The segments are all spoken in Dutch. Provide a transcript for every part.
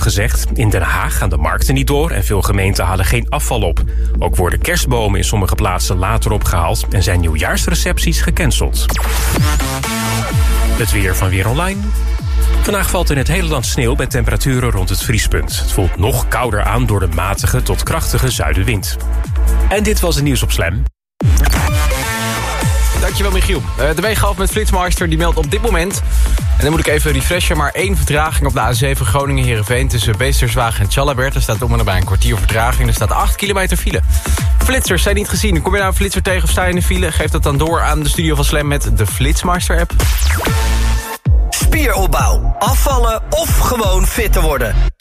afgezegd. In Den Haag gaan de markten niet door en veel gemeenten halen geen afval op. Ook worden kerstbomen in sommige plaatsen later opgehaald... en zijn nieuwjaarsrecepties gecanceld. Het weer van Weer Online. Vandaag valt in het hele land sneeuw bij temperaturen rond het vriespunt. Het voelt nog kouder aan door de matige tot krachtige zuidenwind. En dit was het nieuws op Slam. Dankjewel Michiel. Uh, de Weegalf met Flitsmeister die meldt op dit moment... en dan moet ik even refreshen... maar één vertraging op de A7 Groningen-Herenveen... tussen Beesterswagen en Tjallabert. Er staat om en nabij een kwartier vertraging. Er staat 8 kilometer file. Flitsers zijn niet gezien. Kom je nou een flitser tegen of sta je in de file? Geef dat dan door aan de studio van Slam met de Flitsmeister-app. Spieropbouw, afvallen of gewoon fit te worden.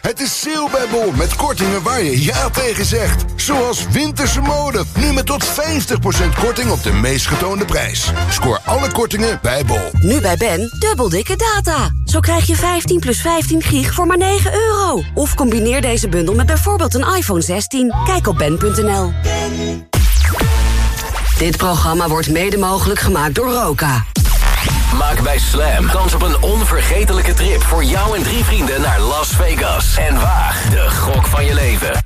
Het is sale bij Bol met kortingen waar je ja tegen zegt. Zoals winterse mode. Nu met tot 50% korting op de meest getoonde prijs. Scoor alle kortingen bij Bol. Nu bij Ben, dubbel dikke data. Zo krijg je 15 plus 15 gig voor maar 9 euro. Of combineer deze bundel met bijvoorbeeld een iPhone 16. Kijk op ben.nl. Dit programma wordt mede mogelijk gemaakt door Roka. Maak bij Slam kans op een onvergetelijke trip voor jou en drie vrienden naar Las Vegas. En waag de gok van je leven.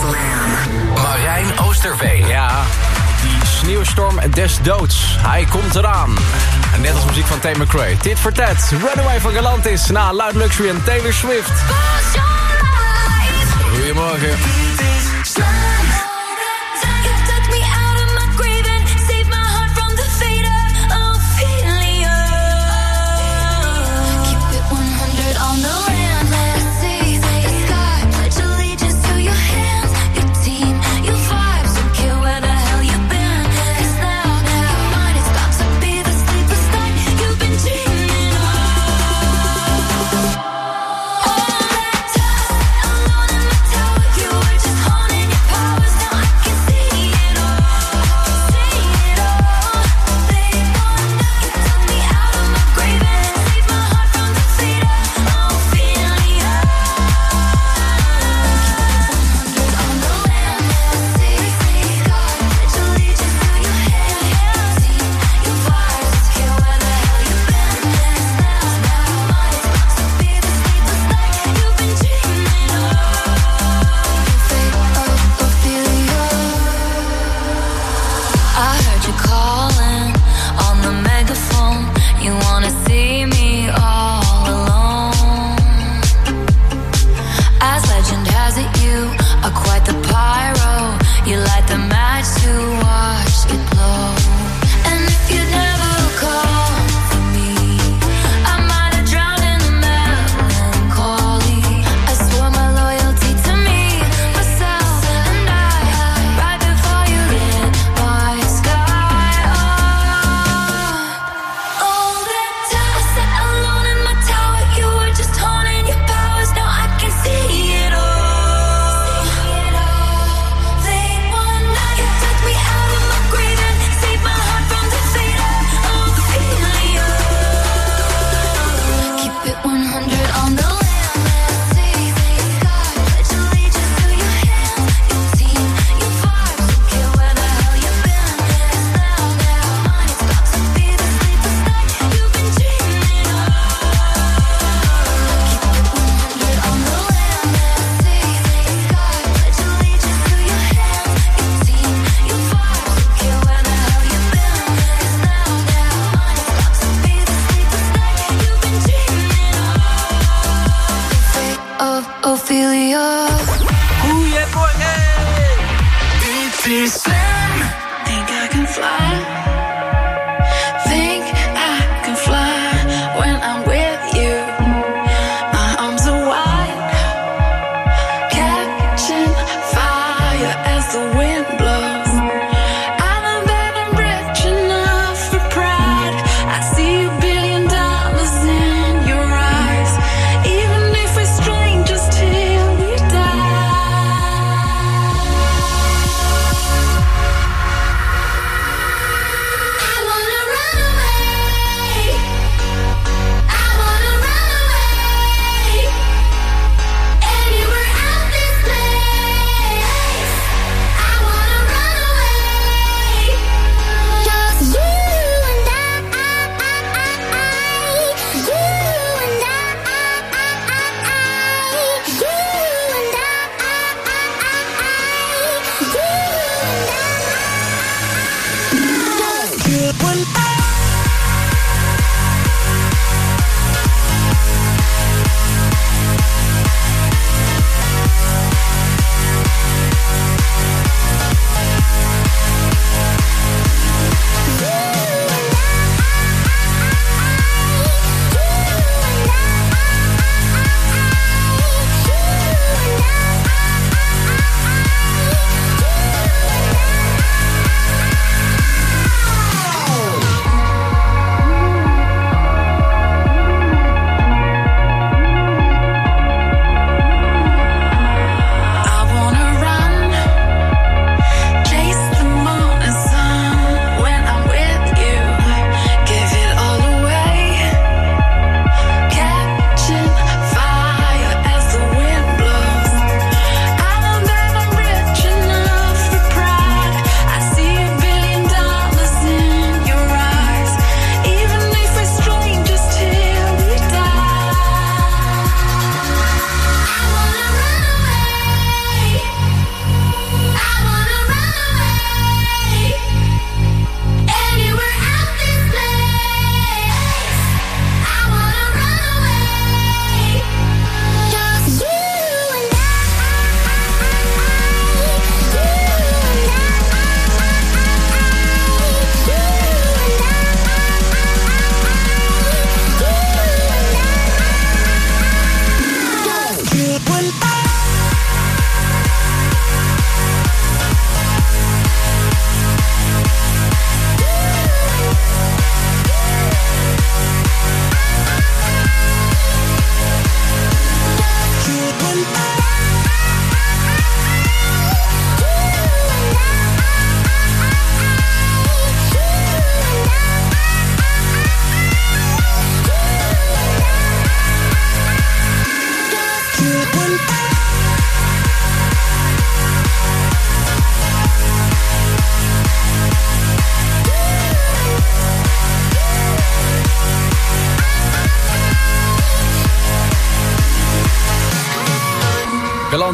Slam. Marijn Oosterveen. Ja, die sneeuwstorm des doods. Hij komt eraan. En net als muziek van Taylor McRae. Tit for tat. Runaway van Galantis. Na Loud Luxury en Taylor Swift. Goedemorgen.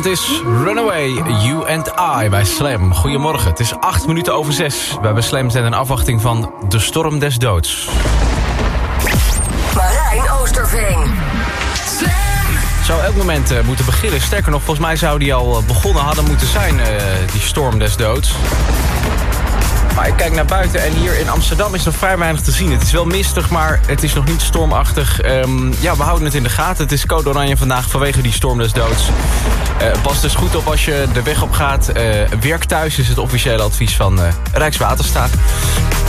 Het is Runaway, You and I bij Slam. Goedemorgen, het is acht minuten over zes. We hebben Slam zijn in afwachting van De Storm des Doods. Marijn Oosterveen. Zou elk moment uh, moeten beginnen. Sterker nog, volgens mij zou die al begonnen hadden moeten zijn, uh, die Storm des Doods. Maar ik kijk naar buiten en hier in Amsterdam is nog vrij weinig te zien. Het is wel mistig, maar het is nog niet stormachtig. Um, ja, we houden het in de gaten. Het is code oranje vandaag vanwege die storm des doods. Pas dus goed op als je de weg op gaat. Uh, werk thuis is het officiële advies van uh, Rijkswaterstaat.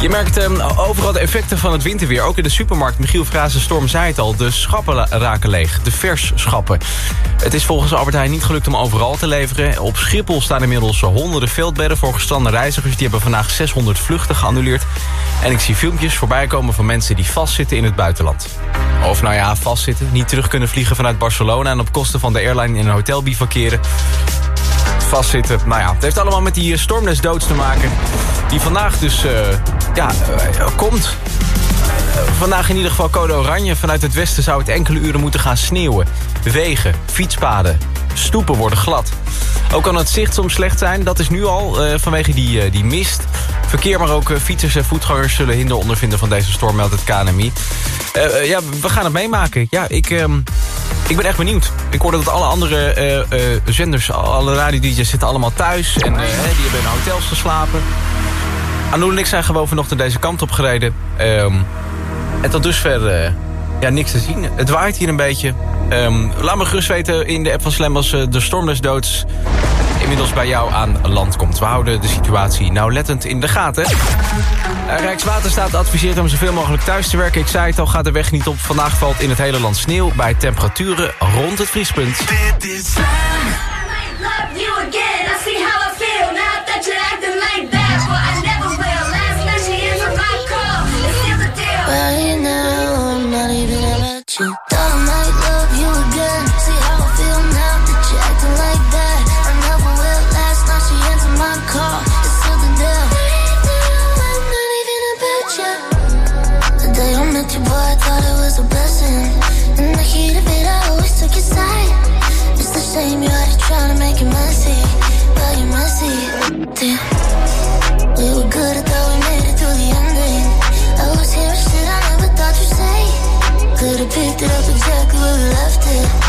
Je merkt um, overal de effecten van het winterweer. Ook in de supermarkt. Michiel Frazen Storm zei het al. De schappen raken leeg. De vers schappen. Het is volgens Albert Heijn niet gelukt om overal te leveren. Op Schiphol staan inmiddels honderden veldbedden voor gestrande reizigers. Die hebben vandaag 600 vluchten geannuleerd. En ik zie filmpjes voorbij komen van mensen die vastzitten in het buitenland. Of nou ja, vastzitten. Niet terug kunnen vliegen vanuit Barcelona... en op kosten van de airline in een hotel bivakeren vastzitten. Nou ja, het heeft allemaal met die stormles doods te maken. Die vandaag dus, uh, ja, uh, komt. Vandaag in ieder geval code oranje. Vanuit het westen zou het enkele uren moeten gaan sneeuwen. Wegen, fietspaden, stoepen worden glad. Ook kan het zicht soms slecht zijn. Dat is nu al vanwege die, die mist. Verkeer, maar ook fietsers en voetgangers zullen hinder ondervinden van deze storm, meldt het KNMI. ja, we gaan het meemaken. Ja, ik... Ik ben echt benieuwd. Ik hoorde dat alle andere uh, uh, zenders, alle radio-dj's zitten allemaal thuis. En uh, die hebben in hotels geslapen. Anoel en ik zijn gewoon vanochtend deze kant op gereden. Um, en tot dusver ja, niks te zien. Het waait hier een beetje. Um, laat me gerust weten in de app van Slam als de storm doods inmiddels bij jou aan land komt. We houden de situatie nauwlettend in de gaten. Rijkswaterstaat adviseert om zoveel mogelijk thuis te werken. Ik zei het al, gaat de weg niet op. Vandaag valt in het hele land sneeuw bij temperaturen rond het vriespunt. Dit is same. You already tryna make it messy, but you messy. Damn. We were good, I thought we made it to the ending. I was hearing shit I never thought you'd say. Could've picked it up exactly where we left it.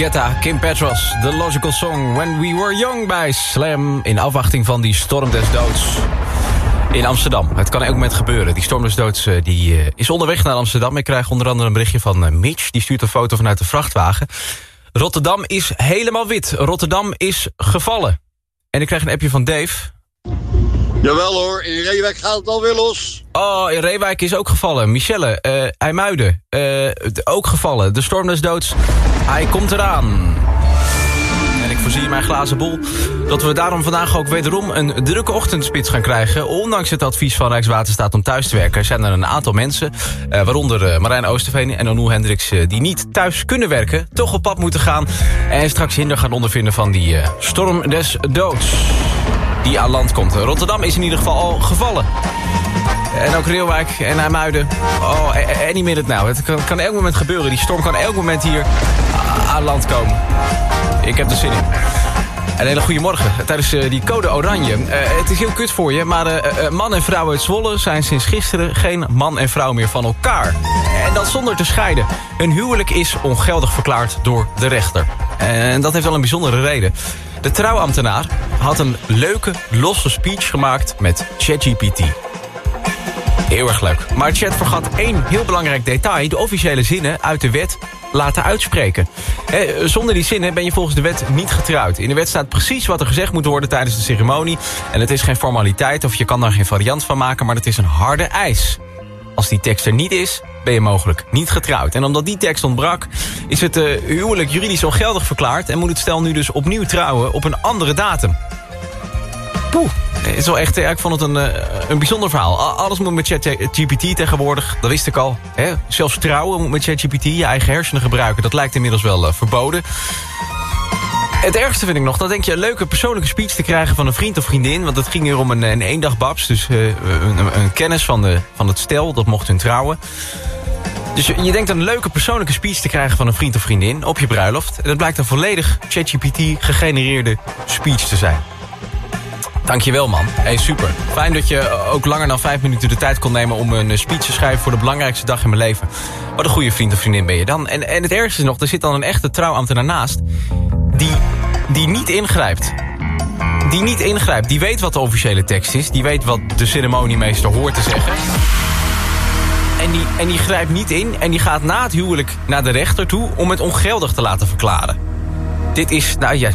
Kim Petras, The Logical Song When We Were Young bij Slam... in afwachting van die storm des doods in Amsterdam. Het kan elk moment gebeuren. Die storm des doods eh, die, eh, is onderweg naar Amsterdam. Ik krijg onder andere een berichtje van eh, Mitch. Die stuurt een foto vanuit de vrachtwagen. Rotterdam is helemaal wit. Rotterdam is gevallen. En ik krijg een appje van Dave. Jawel hoor, in Reewijk gaat het alweer los. Oh, in Reewijk is ook gevallen. Michelle, eh IJmuiden, eh, ook gevallen. De storm des doods, hij komt eraan. En ik voorzie mijn glazen bol dat we daarom vandaag ook wederom een drukke ochtendspits gaan krijgen. Ondanks het advies van Rijkswaterstaat om thuis te werken... zijn er een aantal mensen, eh, waaronder eh, Marijn Oosterveen en Onul Hendricks... die niet thuis kunnen werken, toch op pad moeten gaan... en straks hinder gaan ondervinden van die storm des doods die aan land komt. Rotterdam is in ieder geval al gevallen. En ook Reelwijk en IJmuiden. Oh, any minute nou. Het kan, elk moment gebeuren. Die storm kan elk moment hier aan land komen. Ik heb er zin in. Een hele goede morgen tijdens eh, die code oranje. Eh, het is heel kut voor je, maar eh, man en vrouw uit Zwolle... zijn sinds gisteren geen man en vrouw meer van elkaar. En dat zonder te scheiden. Hun huwelijk is ongeldig verklaard door de rechter. En dat heeft wel een bijzondere reden. De trouwambtenaar had een leuke, losse speech gemaakt met ChatGPT. Heel erg leuk. Maar Chat vergat één heel belangrijk detail. De officiële zinnen uit de wet laten uitspreken. Zonder die zinnen ben je volgens de wet niet getrouwd. In de wet staat precies wat er gezegd moet worden tijdens de ceremonie. En het is geen formaliteit of je kan daar geen variant van maken... maar het is een harde eis. Als die tekst er niet is, ben je mogelijk niet getrouwd. En omdat die tekst ontbrak, is het eh, huwelijk juridisch ongeldig verklaard... en moet het stel nu dus opnieuw trouwen op een andere datum. Poeh. Is wel echt, ja, ik vond het een, eh, een bijzonder verhaal. Alles moet met ChatGPT tegenwoordig, dat wist ik al. Hè? Zelfs trouwen moet met ChatGPT, je eigen hersenen gebruiken. Dat lijkt inmiddels wel eh, verboden. Het ergste vind ik nog, dat denk je een leuke persoonlijke speech te krijgen van een vriend of vriendin. Want het ging hier om een, een eendagbabs, dus eh, een- een kennis van, de, van het stel, dat mocht hun trouwen. Dus je, denkt een leuke persoonlijke speech te krijgen van een vriend of vriendin op je bruiloft. En dat blijkt een volledig ChatGPT gegenereerde speech te zijn. Dankjewel man. Hey, super. Fijn dat je ook langer dan vijf minuten de tijd kon nemen... om een eh, speech te schrijven voor de belangrijkste dag in mijn leven. Wat een goede vriend of vriendin ben je dan. En, en het ergste is nog, er zit dan een echte trouwambtenaar naast... die, die niet ingrijpt. Die niet ingrijpt. Die weet wat de officiële tekst is. Die weet wat de ceremoniemeester hoort te zeggen. En die, en die grijpt niet in en die gaat na het huwelijk naar de rechter toe... om het ongeldig te laten verklaren. Dit is, nou ja,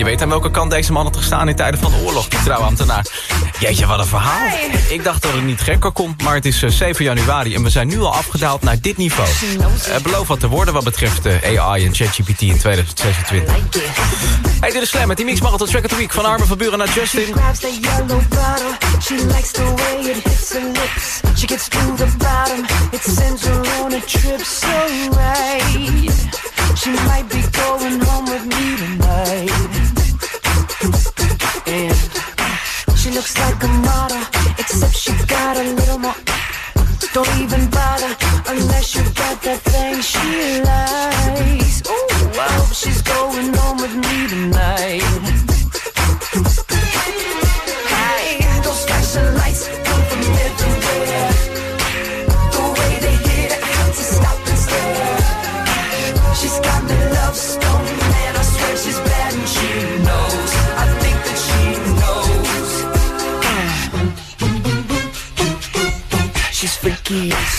je weet aan welke kant deze man had gestaan in tijden van de oorlog, die trouwambtenaar. Jeetje, wat een verhaal. Ik dacht dat het niet gekker kon, maar het is eh, 7 januari... en we zijn nu al afgedaald naar dit niveau. Uh, beloof wat te worden wat betreft eh, AI en ChatGPT in 2026. Hey, dit is Slam met die Mix Marathon Track of the Week... van Armin van Buren naar Justin. She likes the way it hits her lips. She gets to the bottom. It sends her on a trip so right. She might be going home with me tonight. And she looks like a model, except she got a little more. Don't even bother unless you got that thing she likes. I hope she's going home with me tonight.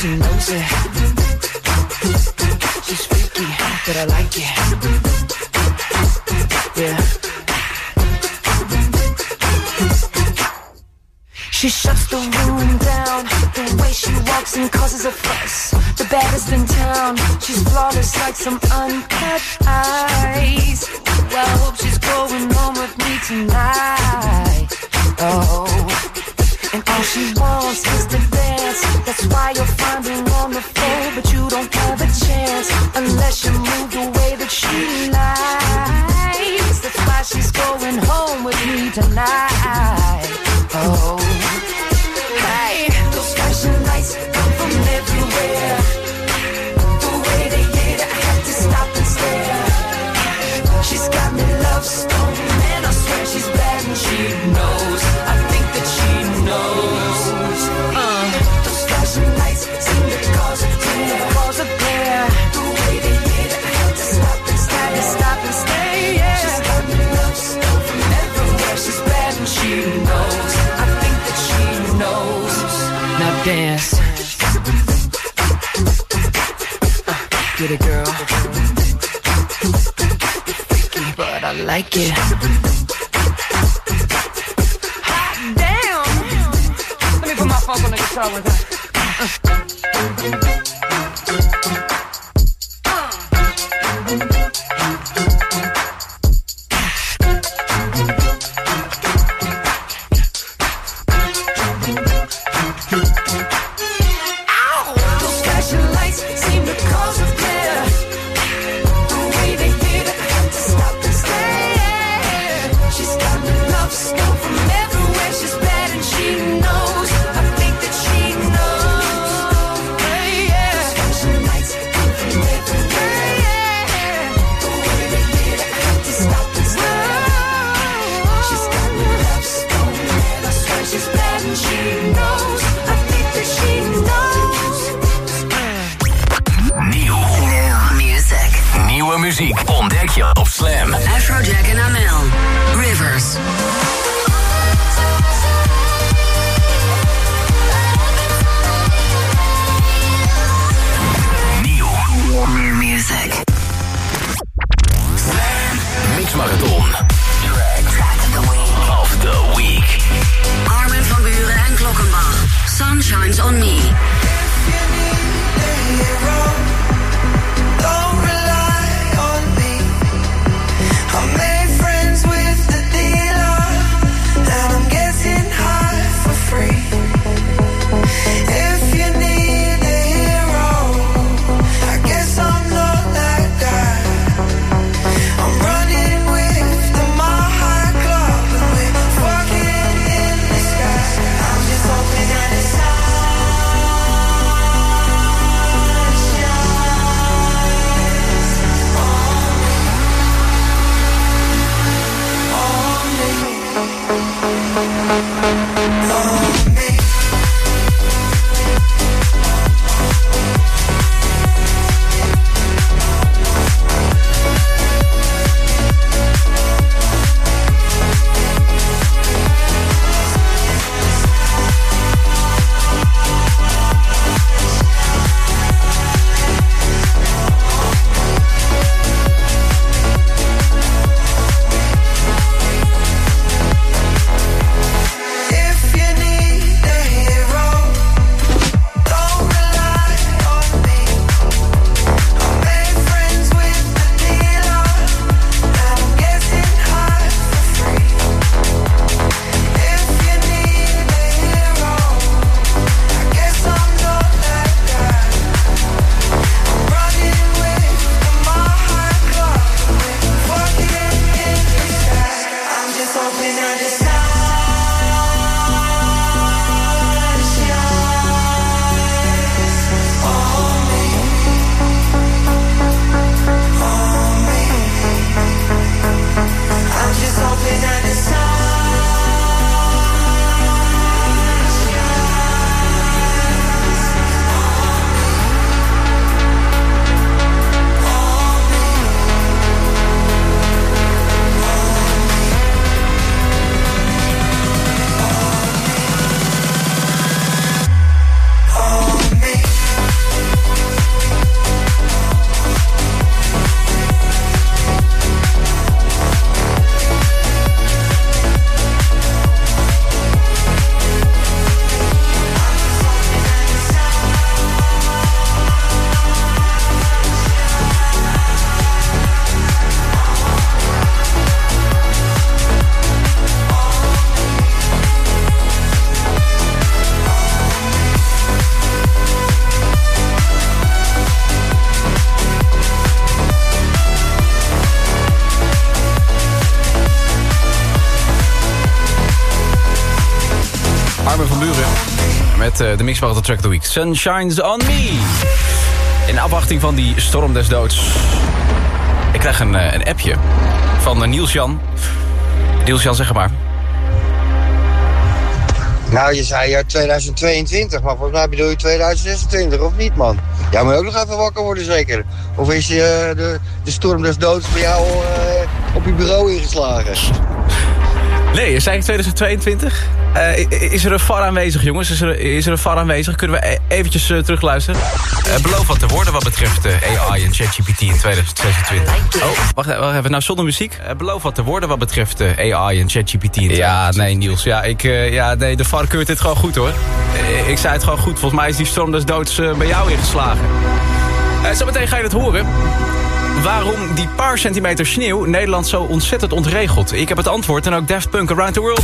She knows it. She's freaky, but I like it. Yeah. She shuts the room down. The way she walks and causes a fuss. The baddest in town. She's flawless like some uncut ice. Well, Hot damn! Let me put my funk on the guitar with her. De Mixed Track of the Week. Sunshines on Me. In afwachting van die storm des doods. Ik krijg een, eh, een appje van eh, Niels Jan. Niels Jan, zeg maar. Nou, je zei ja 2022, maar volgens mij bedoel je 2026, of niet, man? Jij moet ook nog even wakker worden, zeker. Of is je, de, de storm des doods bij jou eh, op je bureau ingeslagen? Nee, zei ik 2022? Eh, is er een VAR aanwezig, jongens? Is er, is er een VAR aanwezig? Kunnen we e- eventjes eh, terugluisteren? Eh, beloof wat te worden wat betreft AI en ChatGPT in 2026. Oh, wacht, even, wacht even. Nou, zonder muziek. Eh, beloof wat te worden wat betreft AI en ChatGPT in Ja, nee, Niels. Ja, ik, eh, ja, nee, de VAR keurt dit gewoon goed, hoor. Ik zei het gewoon goed. Volgens mij is die storm des doods bij jou ingeslagen. Eh, zometeen ga je het horen waarom die paar centimeter sneeuw Nederland zo ontzettend ontregelt. Ik heb het antwoord en ook Daft Punk Around the World.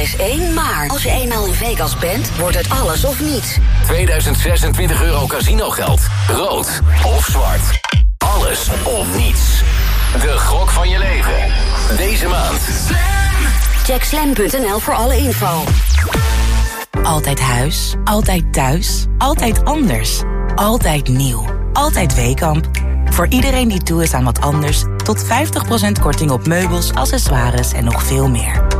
Er is één maar. Als je eenmaal in Vegas bent, wordt het alles of niets. 2026 euro casinogeld. Rood of zwart. Alles of niets. De gok van je leven. Deze maand. Check slam.nl voor alle info. Altijd huis, altijd thuis, altijd anders. Altijd nieuw, altijd Weekamp. Voor iedereen die toe is aan wat anders... tot 50% korting op meubels, accessoires en nog veel meer.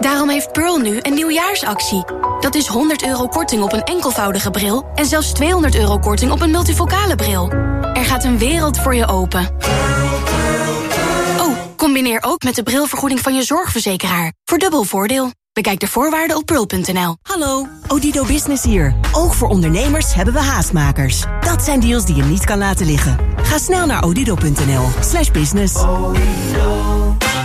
Daarom heeft Pearl nu een nieuwjaarsactie. Dat is 100 euro korting op een enkelvoudige bril... en zelfs 200 euro korting op een multifocale bril. Er gaat een wereld voor je open. Oh, combineer ook met de brilvergoeding van je zorgverzekeraar. Voor dubbel voordeel. Bekijk de voorwaarden op pearl.nl. Hallo, Odido Business hier. Ook voor ondernemers hebben we haastmakers. Dat zijn deals die je niet kan laten liggen. Ga snel naar odido.nl slash business.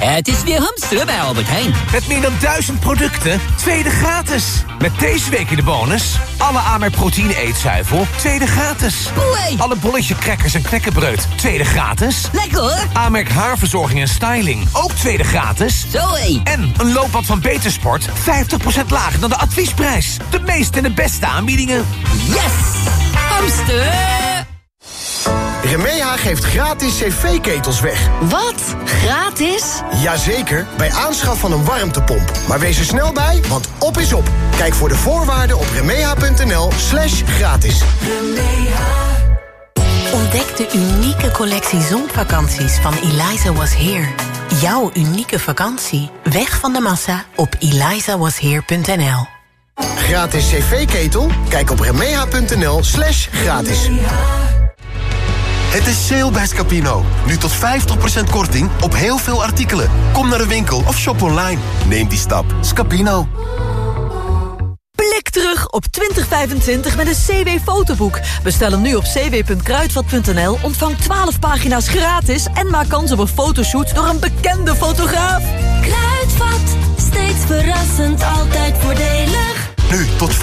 Het is weer hamsteren bij Albert Heijn. Met meer dan duizend producten, tweede gratis. Met deze week in de bonus... alle Amerk proteïne eetzuivel, tweede gratis. Alle bolletje crackers en knekkenbreud, tweede gratis. Lekker hoor. Amerk haarverzorging en styling, ook tweede gratis. Zoé. En een loopbad van Betersport, 50% lager dan de adviesprijs. De meeste en de beste aanbiedingen. Yes! Hamster! Remeha geeft gratis cv-ketels weg. Wat? Gratis? Jazeker, bij aanschaf van een warmtepomp. Maar wees er snel bij, want op is op. Kijk voor de voorwaarden op remeha.nl slash gratis. Ontdek de unieke collectie zonvakanties van Eliza Was Here. Jouw unieke vakantie. Weg van de massa op elizawasheer.nl. Gratis cv-ketel? Kijk op remeha.nl slash gratis. Het is sale bij Scapino. Nu tot 50% korting op heel veel artikelen. Kom naar de winkel of shop online. Neem die stap. Scapino. Blik terug op 2025 met een CW-fotoboek. Bestel hem nu op cw.kruidvat.nl, ontvang 12 pagina's gratis... en maak kans op een fotoshoot door een bekende fotograaf. Kruidvat, steeds verrassend, altijd voordelig. Nu tot 50%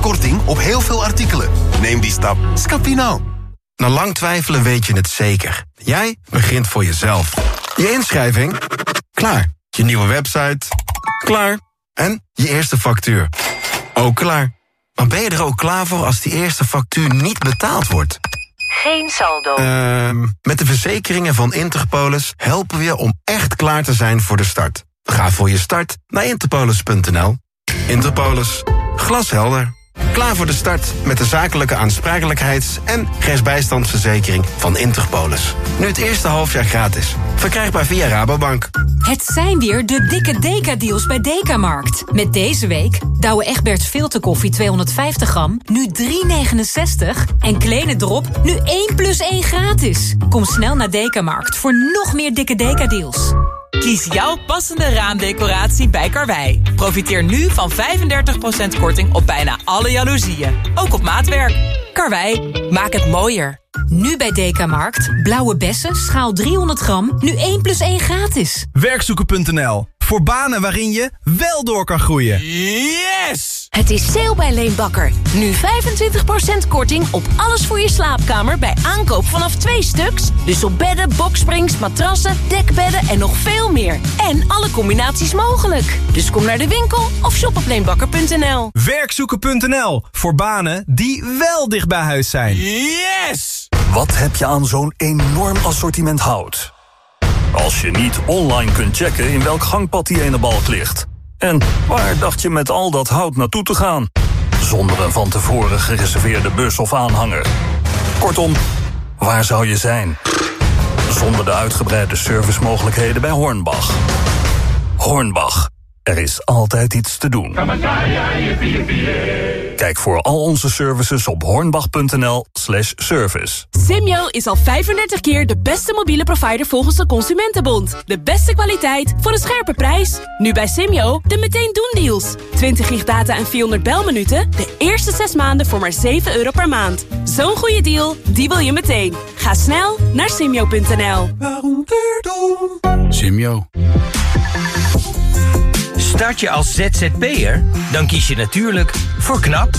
korting op heel veel artikelen. Neem die stap. Scapino. Na lang twijfelen weet je het zeker. Jij begint voor jezelf. Je inschrijving? Klaar. Je nieuwe website? Klaar. En je eerste factuur? Ook klaar. Maar ben je er ook klaar voor als die eerste factuur niet betaald wordt? Geen saldo. Ehm, met de verzekeringen van Interpolis helpen we je om echt klaar te zijn voor de start. Ga voor je start naar interpolis.nl. Interpolis. Glashelder. Klaar voor de start met de zakelijke aansprakelijkheids- en rechtsbijstandsverzekering van Interpolis. Nu het eerste halfjaar gratis. Verkrijgbaar via Rabobank. Het zijn weer de dikke Deka-deals bij Dekamarkt. Met deze week Douwe Egberts filterkoffie 250 gram, nu 3,69. En Kleine Drop, nu 1 plus 1 gratis. Kom snel naar Dekamarkt voor nog meer dikke Deka-deals. Kies jouw passende raamdecoratie bij Karwei. Profiteer nu van 35% korting op bijna alle jaloezieën. Ook op maatwerk. Karwei, maak het mooier. Nu bij Dekamarkt, blauwe bessen, schaal 300 gram, nu 1 plus 1 gratis. Werkzoeken.nl, voor banen waarin je wel door kan groeien. Yes! Het is sale bij Leenbakker. Nu 25% korting op alles voor je slaapkamer bij aankoop vanaf twee stuks. Dus op bedden, boksprings, matrassen, dekbedden en nog veel meer. En alle combinaties mogelijk. Dus kom naar de winkel of shop op leenbakker.nl. Werkzoeken.nl, voor banen die wel dicht bij huis zijn. Yes! Wat heb je aan zo'n enorm assortiment hout? Als je niet online kunt checken in welk gangpad die ene balk ligt. En waar dacht je met al dat hout naartoe te gaan? Zonder een van tevoren gereserveerde bus of aanhanger. Kortom, waar zou je zijn? Zonder de uitgebreide servicemogelijkheden bij Hornbach. Hornbach, er is altijd iets te doen. Kijk voor al onze services op hornbach.nl slash service. Simyo is al 35 keer de beste mobiele provider volgens de Consumentenbond. De beste kwaliteit voor een scherpe prijs. Nu bij Simyo de meteen doen deals. 20 gig data en 400 belminuten. De eerste 6 maanden voor maar 7 euro per maand. Zo'n goede deal, die wil je meteen. Ga snel naar simyo.nl. Simyo. Start je als ZZP'er? Dan kies je natuurlijk voor KNAP,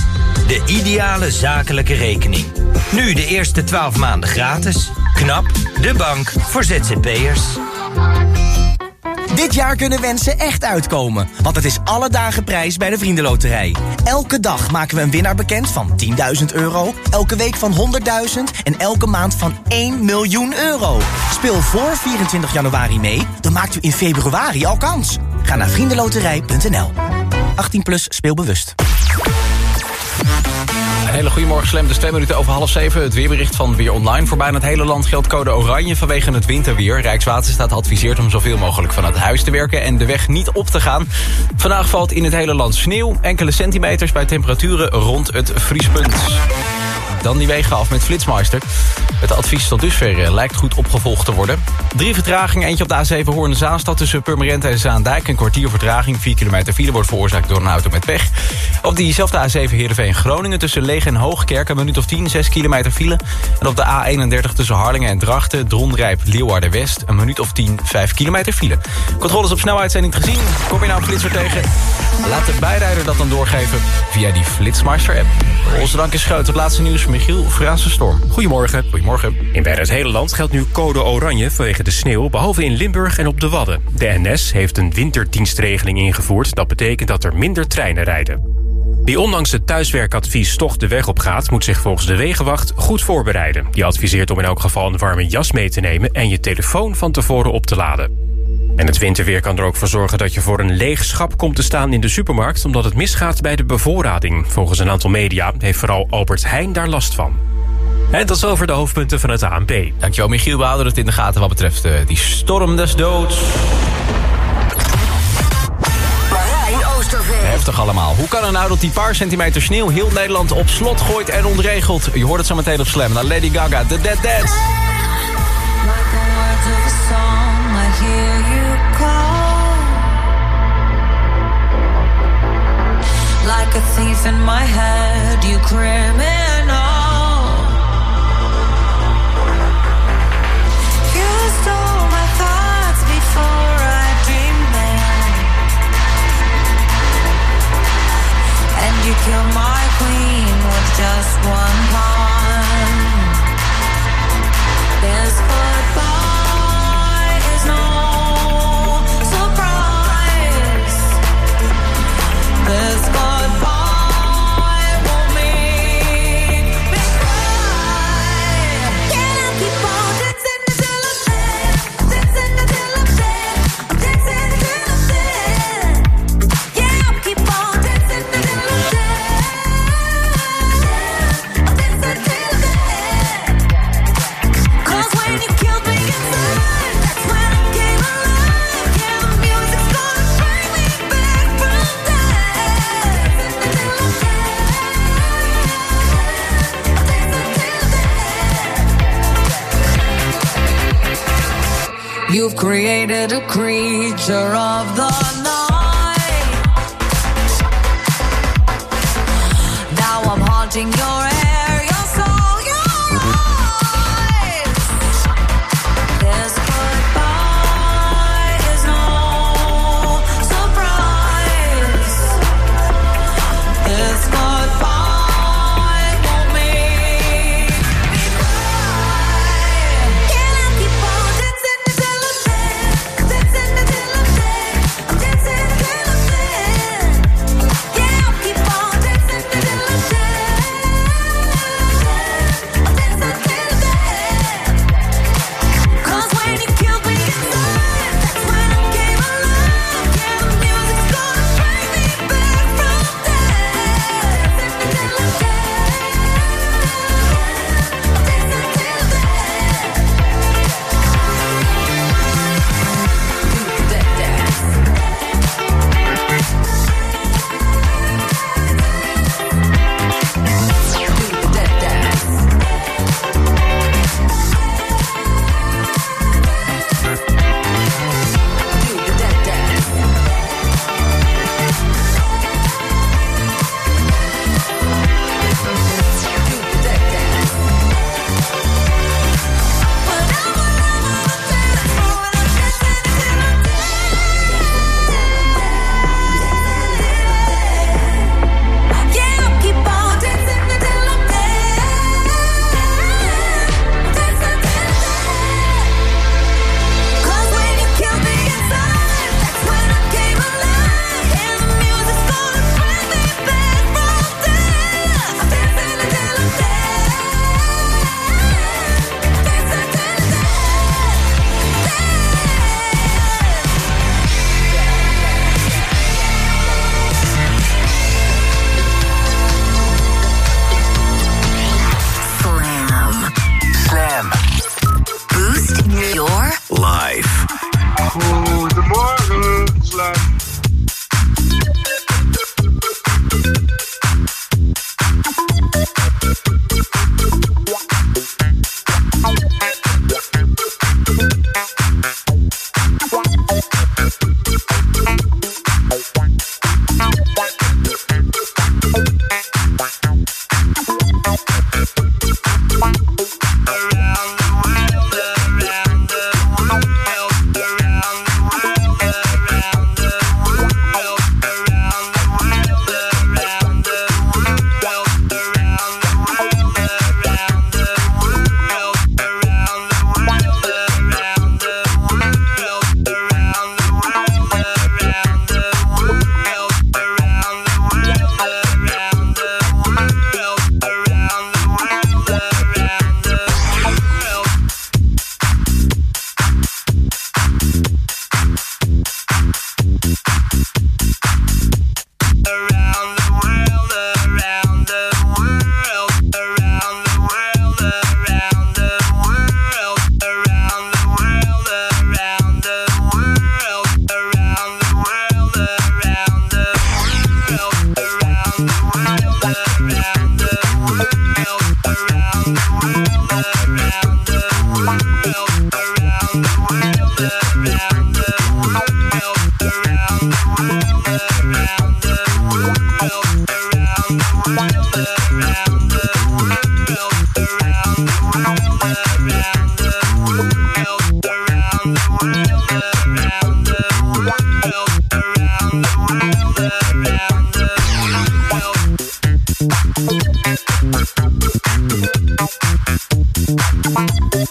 de ideale zakelijke rekening. Nu de eerste 12 maanden gratis. KNAP, de bank voor ZZP'ers. Dit jaar kunnen wensen echt uitkomen, want het is alle dagen prijs bij de Vriendenloterij. Elke dag maken we een winnaar bekend van 10.000 euro, elke week van 100.000 en elke maand van 1 miljoen euro. Speel voor 24 januari mee, dan maakt u in februari al kans. Ga naar vriendenloterij.nl. 18 plus speelbewust. Een hele goede morgen, Slam. Het twee minuten over half zeven. Het weerbericht van Weer Online. Voor bijna het hele land geldt code oranje vanwege het winterweer. Rijkswaterstaat adviseert om zoveel mogelijk vanuit huis te werken... en de weg niet op te gaan. Vandaag valt in het hele land sneeuw. Enkele centimeters bij temperaturen rond het vriespunt. Dan die wegen af met Flitsmeister. Het advies tot dusver eh, lijkt goed opgevolgd te worden. Drie vertragingen, eentje op de A7 Hoorn-Zaanstad... tussen Purmerend en Zaandijk. Een kwartier vertraging, 4 kilometer file... wordt veroorzaakt door een auto met pech. Op diezelfde A7 Heerenveen-Groningen... tussen Leeg en Hoogkerk, een minuut of 10, 6 kilometer file. En op de A31 tussen Harlingen en Drachten... Dronrijp, Leeuwarden-West, een minuut of 10, 5 kilometer file. Controles op snelheid zijn niet gezien. Kom je nou een flitser tegen? Laat de bijrijder dat dan doorgeven via die Flitsmeister-app. Onze dank is groot. Het laatste nieuws Michiel Fraansenstorm. Goedemorgen. Goedemorgen. In bijna het hele land geldt nu code oranje vanwege de sneeuw... behalve in Limburg en op de Wadden. De NS heeft een winterdienstregeling ingevoerd. Dat betekent dat er minder treinen rijden. Wie ondanks het thuiswerkadvies toch de weg op gaat... moet zich volgens de Wegenwacht goed voorbereiden. Die adviseert om in elk geval een warme jas mee te nemen... en je telefoon van tevoren op te laden. En het winterweer kan er ook voor zorgen dat je voor een leeg schap komt te staan in de supermarkt... omdat het misgaat bij de bevoorrading. Volgens een aantal media heeft vooral Albert Heijn daar last van. En tot zover de hoofdpunten van het ANP. Dankjewel Michiel, we houden het in de gaten wat betreft uh, die storm des doods. Heftig allemaal. Hoe kan er nou dat die paar centimeter sneeuw heel Nederland op slot gooit en ontregelt? Je hoort het zo meteen op Slam. Naar Lady Gaga, The Dead Dance. Like a thief in my head, you criminal. You stole my thoughts before I dreamed them. And you killed my queen with just one pawn. You've created a creature of the Bye.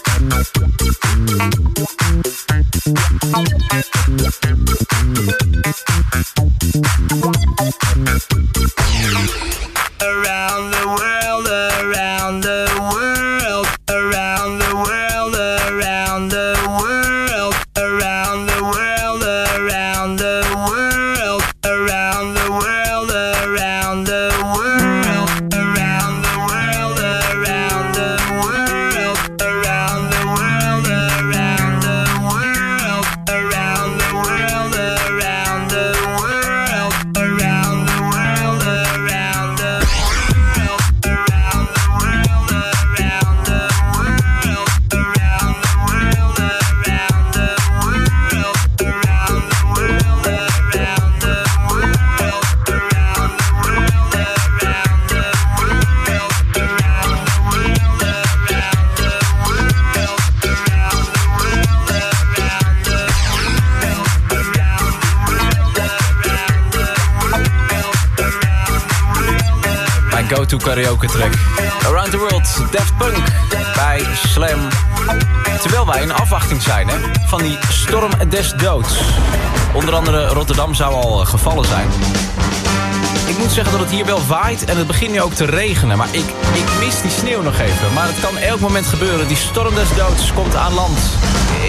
Moet zeggen dat het hier wel waait en het begint nu ook te regenen. Maar ik, ik mis die sneeuw nog even. Maar het kan elk moment gebeuren. Die storm des doods komt aan land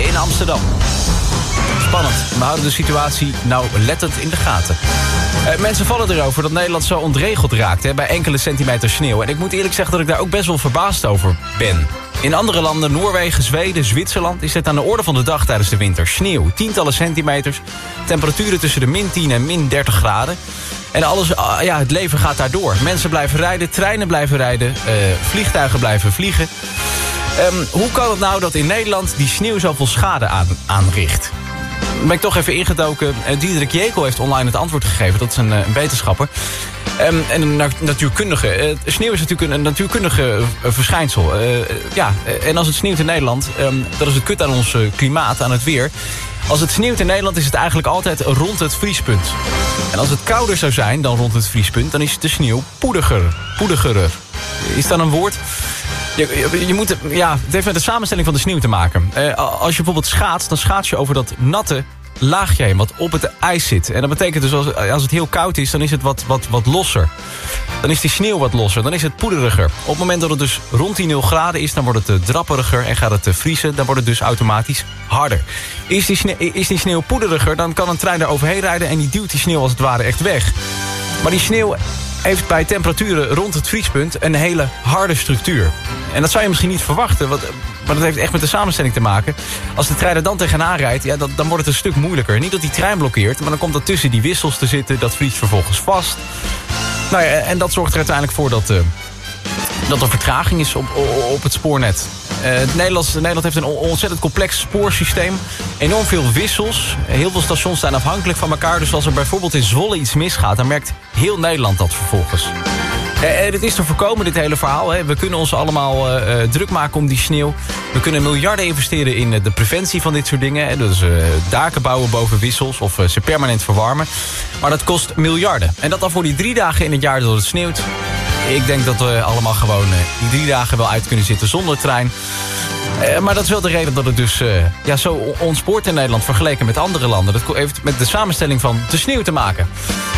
in Amsterdam. Spannend. We houden de situatie nou lettend in de gaten. Eh, mensen vallen erover dat Nederland zo ontregeld raakt hè, bij enkele centimeter sneeuw. En ik moet eerlijk zeggen dat ik daar ook best wel verbaasd over ben. In andere landen, Noorwegen, Zweden, Zwitserland... is het aan de orde van de dag tijdens de winter. Sneeuw, tientallen centimeters. Temperaturen tussen de min 10 en min 30 graden. En alles, ah, ja, het leven gaat daardoor. Mensen blijven rijden, treinen blijven rijden... eh, vliegtuigen blijven vliegen. Ehm, hoe kan het nou dat in Nederland die sneeuw zoveel schade aan, aanricht? ben ik toch even ingedoken. Uh, Diederik Jekel heeft online het antwoord gegeven. Dat is een, een wetenschapper. Um, en een na natuurkundige. Sneeuw is natuurlijk een, een natuurkundige verschijnsel. ja, en als het sneeuwt in Nederland... Um, dat is het kut aan ons klimaat, aan het weer... Als het sneeuwt in Nederland is het eigenlijk altijd rond het vriespunt. En als het kouder zou zijn dan rond het vriespunt... dan is de sneeuw poediger. Poedigerer. Is dat een woord? Je, je, moet, ja, het heeft met de samenstelling van de sneeuw te maken. Uh, als je bijvoorbeeld schaats, dan schaats je over dat natte laagje heen... wat op het ijs zit. En dat betekent dus als, als het heel koud is, dan is het wat, wat, wat losser. Dan is die sneeuw wat losser, dan is het poederiger. Op het moment dat het dus rond die 0 graden is... dan wordt het drapperiger en gaat het vriezen. Dan wordt het dus automatisch harder. Is die, sneeuw, is die sneeuw poederiger, dan kan een trein daar overheen rijden... en die duwt die sneeuw als het ware echt weg. Maar die sneeuw heeft bij temperaturen rond het vriespunt een hele harde structuur. En dat zou je misschien niet verwachten, want, maar dat heeft echt met de samenstelling te maken. Als de trein er dan tegenaan rijdt, ja, dan, wordt het een stuk moeilijker. Niet dat die trein blokkeert, maar dan komt dat tussen die wissels te zitten. Dat vriest vervolgens vast. Nou ja, en dat zorgt er uiteindelijk voor dat, uh, dat er vertraging is op, op het spoornet. Nederland, Nederland heeft een ontzettend complex spoorsysteem. Enorm veel wissels. Heel veel stations zijn afhankelijk van elkaar. Dus als er bijvoorbeeld in Zwolle iets misgaat... dan merkt heel Nederland dat vervolgens. En het is te voorkomen, dit hele verhaal. Hè. We kunnen ons allemaal uh, druk maken om die sneeuw. We kunnen miljarden investeren in de preventie van dit soort dingen. Hè. Dus daken bouwen boven wissels of ze permanent verwarmen. Maar dat kost miljarden. En dat dan voor die drie dagen in het jaar dat het sneeuwt. Ik denk dat we allemaal gewoon die drie dagen wel uit kunnen zitten zonder trein. Uh, maar dat is wel de reden dat het dus uh, ja, zo ontspoort in Nederland... vergeleken met andere landen. Dat heeft met de samenstelling van de sneeuw te maken.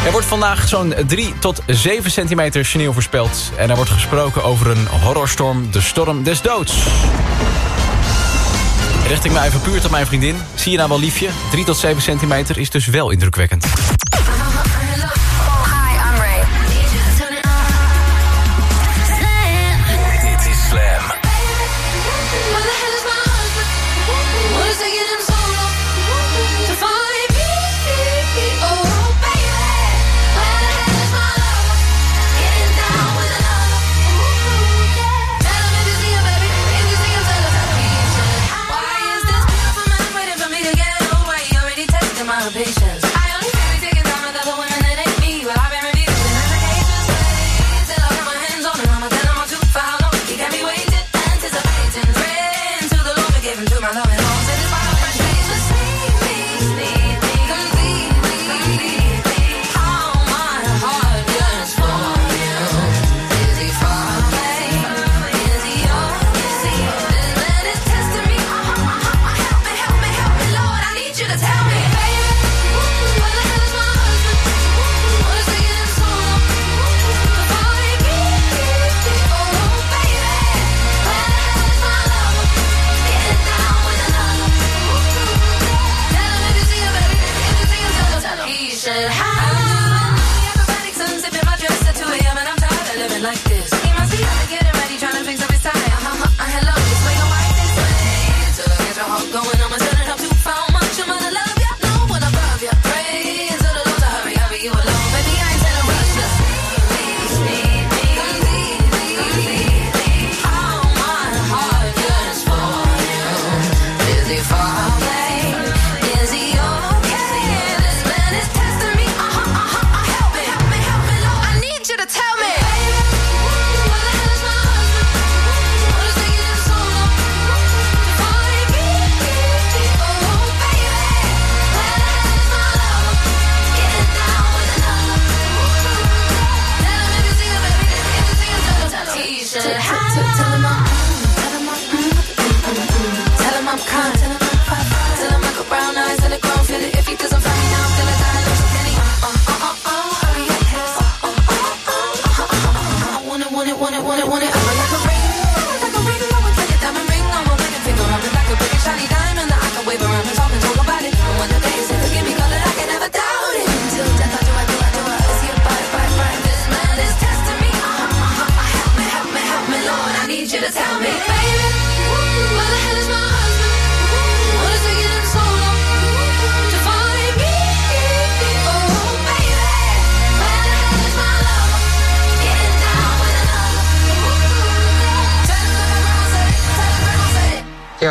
Er wordt vandaag zo'n 3 tot 7 centimeter sneeuw voorspeld. En er wordt gesproken over een horrorstorm, de storm des doods. Richt ik me even puur tot mijn vriendin. Zie je nou wel liefje? 3 tot 7 centimeter is dus wel indrukwekkend.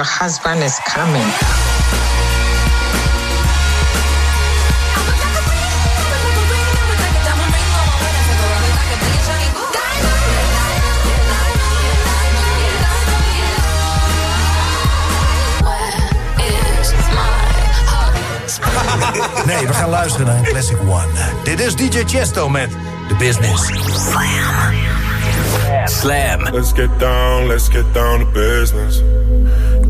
Your husband is coming. Nee, we gaan luisteren naar een classic one. Dit is DJ Chesto met The Business. Slam. Let's get down, let's get down to business.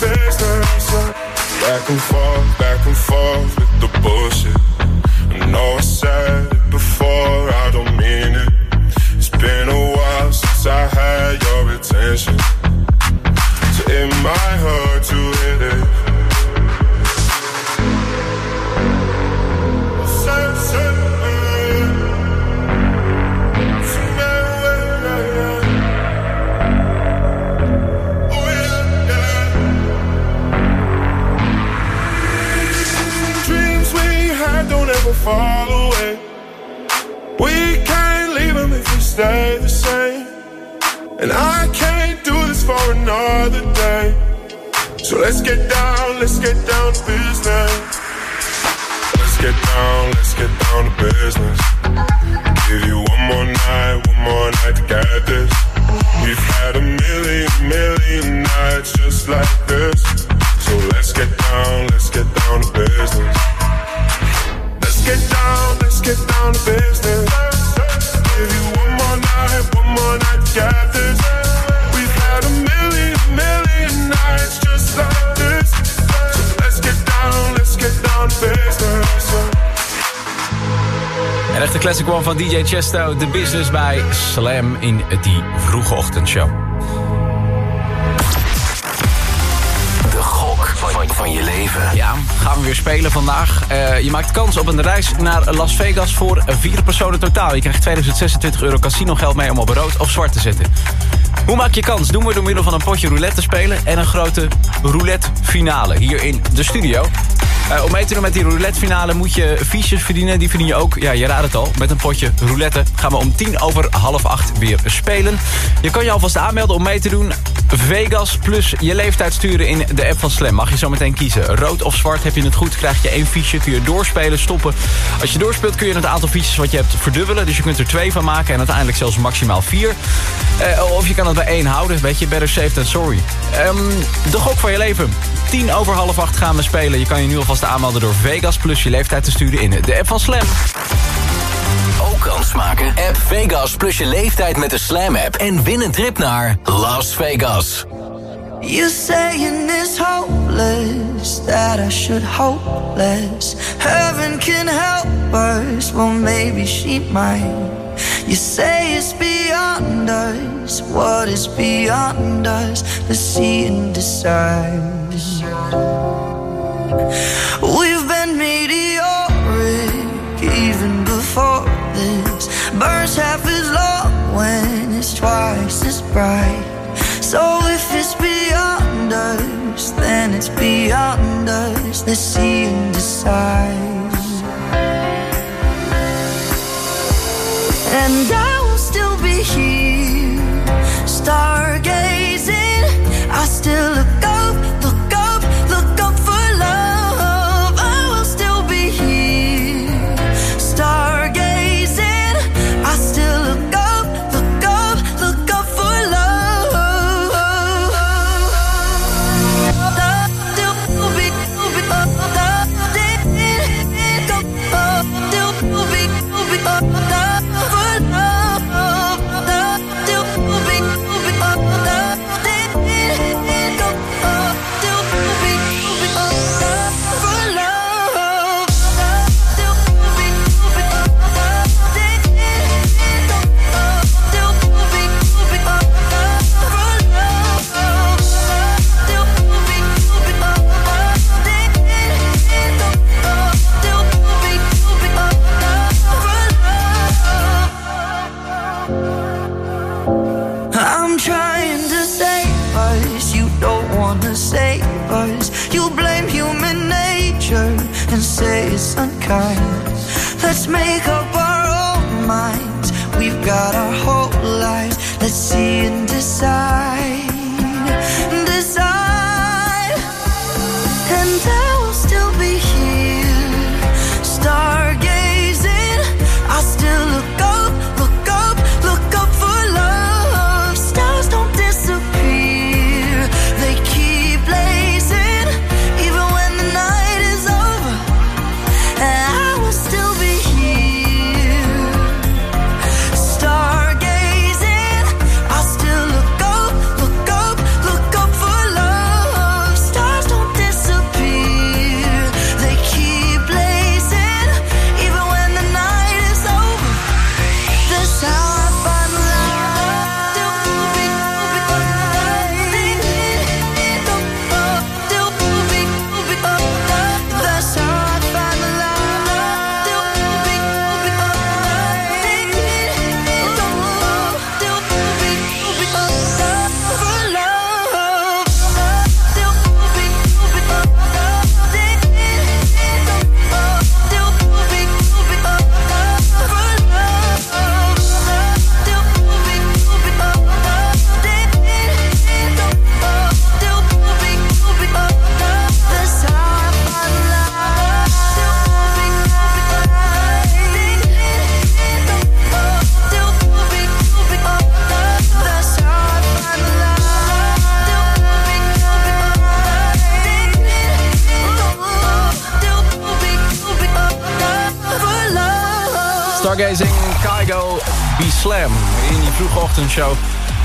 Business. Back and forth, back let's get down, let's get down to business. Let's get down, let's get down to business. Give you one more night, van DJ Chesto, The Business bij Slam in die vroege ochtendshow. De gok van, van je leven. Ja, gaan we weer spelen vandaag. Eh, je maakt kans op een reis naar Las Vegas voor vier personen totaal. Je krijgt 2026 euro casino geld mee om op rood of zwart te zetten. Hoe maak je kans? Doen we door middel van een potje roulette te spelen... en een grote roulette finale hier in de studio. Eh, om mee te doen met die roulette finale moet je fiches verdienen. Die verdien je ook, ja, je raadt het al, met een potje roulette. Gaan we om tien over half acht weer spelen. Je kan je alvast aanmelden om mee te doen. Vegas plus je leeftijd sturen in de app van Slam. Mag je zo meteen kiezen. Rood of zwart, heb je het goed, krijg je één fiche. Kun je doorspelen, stoppen. Als je doorspeelt kun je het aantal fiches wat je hebt verdubbelen. Dus je kunt er twee van maken en uiteindelijk zelfs maximaal vier. Eh, of je kan het bij één houden. Weet je, better safe than sorry. Ehm, de gok van je leven. Tien over half acht gaan we spelen. Je kan je nu alvast aanmelden door Vegas plus je leeftijd te sturen in de app van Slam. Ook kans maken? App Vegas plus je leeftijd met de Slam app. En win een trip naar Las Vegas. You saying it's hopeless that I should hope less. Heaven can help us, well maybe she might. You say it's beyond us. What is beyond us? Let's see and decide. We've been meteoric even before this. Burns half as long when it's twice as bright. So if it's beyond us, then it's beyond us. Let's see and decide.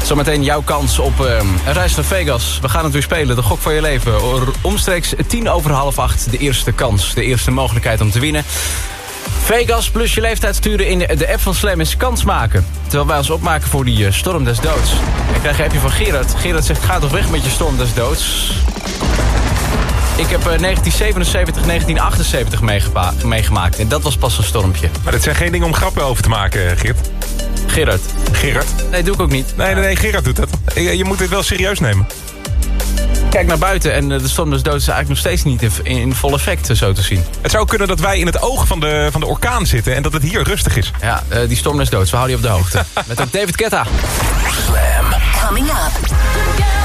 Zometeen jouw kans op eh, een reis naar Vegas. We gaan het weer spelen, de gok van je leven. Omstreeks tien over half acht, de eerste kans. De eerste mogelijkheid om te winnen. Vegas plus je leeftijd sturen in de app van Slam is kans maken. Terwijl wij ons opmaken voor die eh, storm des doods. Ik krijg een appje van Gerard. Gerard zegt, ga toch weg met je storm des doods. Ik heb eh, 1977, 1978 meegepa- meegemaakt. En dat was pas een stormpje. Maar dat zijn geen dingen om grappen over te maken, Geert. Gerard. Gerard? Nee, doe ik ook niet. Nee, nee, nee, Gerard doet dat. Je, je moet dit wel serieus nemen. Kijk naar buiten en eh, de storm des doods is eigenlijk nog steeds niet in, in vol effect, eh, zo te zien. Het zou kunnen dat wij in het oog van de, van de orkaan zitten... en dat het hier rustig is. Ja, eh, die storm des doods, we houden je op de hoogte. Met ook David Ketta. Coming up.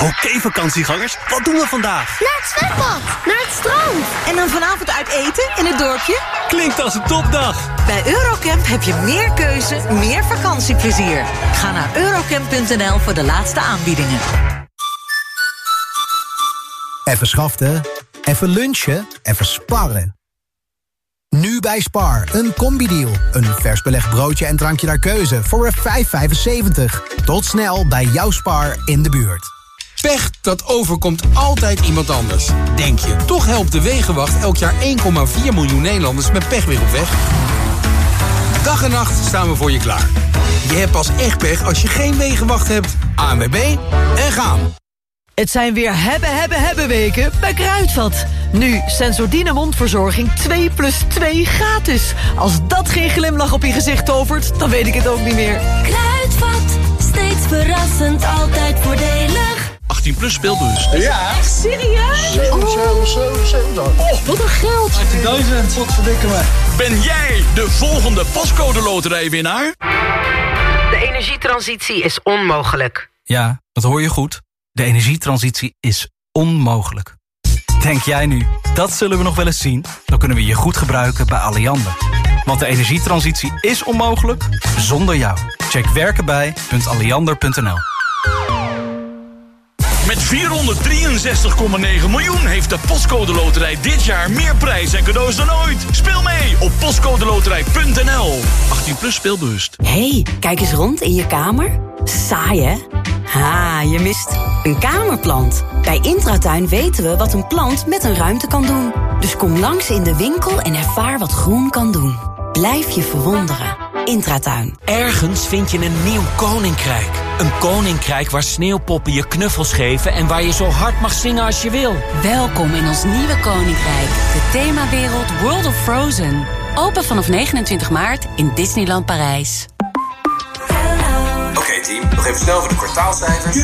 Oké vakantiegangers, wat doen we vandaag? Naar het zwembad, naar het strand. En dan vanavond uit eten in het dorpje? Klinkt als een topdag. Bij Eurocamp heb je meer keuze, meer vakantieplezier. Ga naar eurocamp.nl voor de laatste aanbiedingen. Even schaften, even lunchen, even sparren. Nu bij Spar, een combi-deal. Een vers belegd broodje en drankje naar keuze voor een 5,75. Tot snel bij jouw Spar in de buurt. Pech, dat overkomt altijd iemand anders. Denk je, toch helpt de Wegenwacht elk jaar 1,4 miljoen Nederlanders met pech weer op weg? Dag en nacht staan we voor je klaar. Je hebt pas echt pech als je geen Wegenwacht hebt. ANWB en gaan. Het zijn weer hebben, hebben, hebben weken bij Kruidvat. Nu Sensordine mondverzorging 2 plus 2 gratis. Als dat geen glimlach op je gezicht tovert, dan weet ik het ook niet meer. Kruidvat, steeds verrassend, altijd voordelig. 18 plus speelbus. Ja. Echt serieus? 7, 7, 7, 7. Oh, wat een geld. 18.000. Wat verdikken me. Ben jij de volgende pascode loterijwinnaar? De energietransitie is onmogelijk. Ja, dat hoor je goed. De energietransitie is onmogelijk. Denk jij nu, dat zullen we nog wel eens zien? Dan kunnen we je goed gebruiken bij Alliander. Want de energietransitie is onmogelijk zonder jou. Check werkenbij.alliander.nl Met 463,9 miljoen heeft de Postcode Loterij dit jaar meer prijs en cadeaus dan ooit. Speel mee op postcodeloterij.nl. 18 plus speelbewust. hey, kijk eens rond in je kamer. Saai, hè? Ha, je mist een kamerplant. Bij Intratuin weten we wat een plant met een ruimte kan doen. Dus kom langs in de winkel en ervaar wat groen kan doen. Blijf je verwonderen. Intratuin. Ergens vind je een nieuw koninkrijk. Een koninkrijk waar sneeuwpoppen je knuffels geven... en waar je zo hard mag zingen als je wil. Welkom in ons nieuwe koninkrijk. De themawereld World of Frozen. Open vanaf 29 maart in Disneyland Parijs. Oké team, nog even snel voor de kwartaalcijfers.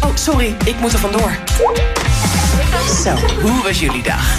Oh, sorry, ik moet er vandoor. Zo, hoe was jullie dag?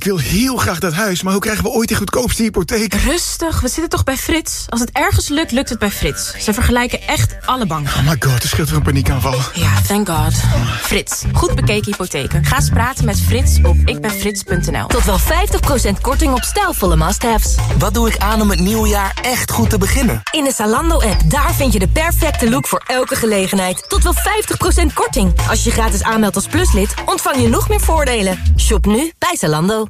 Ik wil heel graag dat huis, maar hoe krijgen we ooit die goedkoopste hypotheek? Rustig, we zitten toch bij Frits? Als het ergens lukt, lukt het bij Frits. Ze vergelijken echt alle banken. Oh my god, er scheelt weer een paniekaanval. Ja, thank god. Frits, goed bekeken hypotheken. Ga eens praten met Frits op ikbenfrits.nl. Tot wel 50% korting op stijlvolle must-haves. Wat doe ik aan om het nieuwe jaar echt goed te beginnen? In de Zalando-app, daar vind je de perfecte look voor elke gelegenheid. Tot wel 50% korting. Als je gratis aanmeldt als pluslid, ontvang je nog meer voordelen. Shop nu bij Zalando.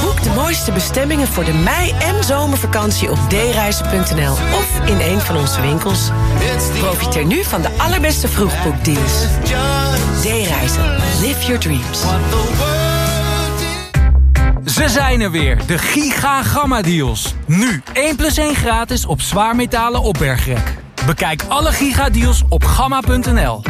Boek de mooiste bestemmingen voor de mei- en zomervakantie op dereizen.nl of in een van onze winkels. Profiteer nu van de allerbeste vroegboekdeals. D-reizen. Live your dreams. Ze zijn er weer, de Giga Gamma Deals. Nu 1 plus 1 gratis op zwaarmetalen opbergrek. Bekijk alle Giga Deals op gamma.nl.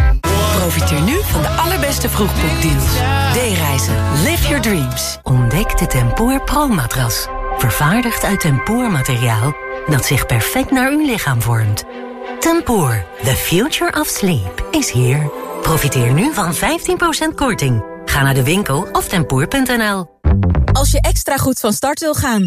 Profiteer nu van de allerbeste vroegboekdeals. D-reizen. Live your dreams. Ontdek de Tempoor Pro-matras. Vervaardigd uit tempoormateriaal dat zich perfect naar uw lichaam vormt. Tempoor, the future of sleep, is here. Profiteer nu van 15% korting. Ga naar de winkel of tempoor.nl. Als je extra goed van start wil gaan,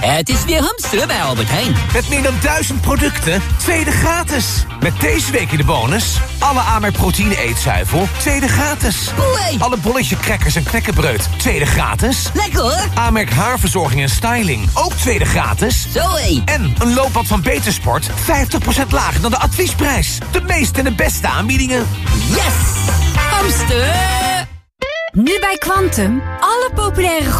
Het is weer hamsteren bij Albert Heijn. Met meer dan duizend producten, tweede gratis. Met deze week in de bonus... alle Amerk proteïne eetzuivel, tweede gratis. Alle bolletje crackers en knekkenbreud, tweede gratis. Lekker hoor. Amerk haarverzorging en styling, ook tweede gratis. Zoé. En een loopbad van Betersport, 50% lager dan de adviesprijs. De meeste en de beste aanbiedingen. Yes! Hamster! Nu bij Quantum. Alle populaire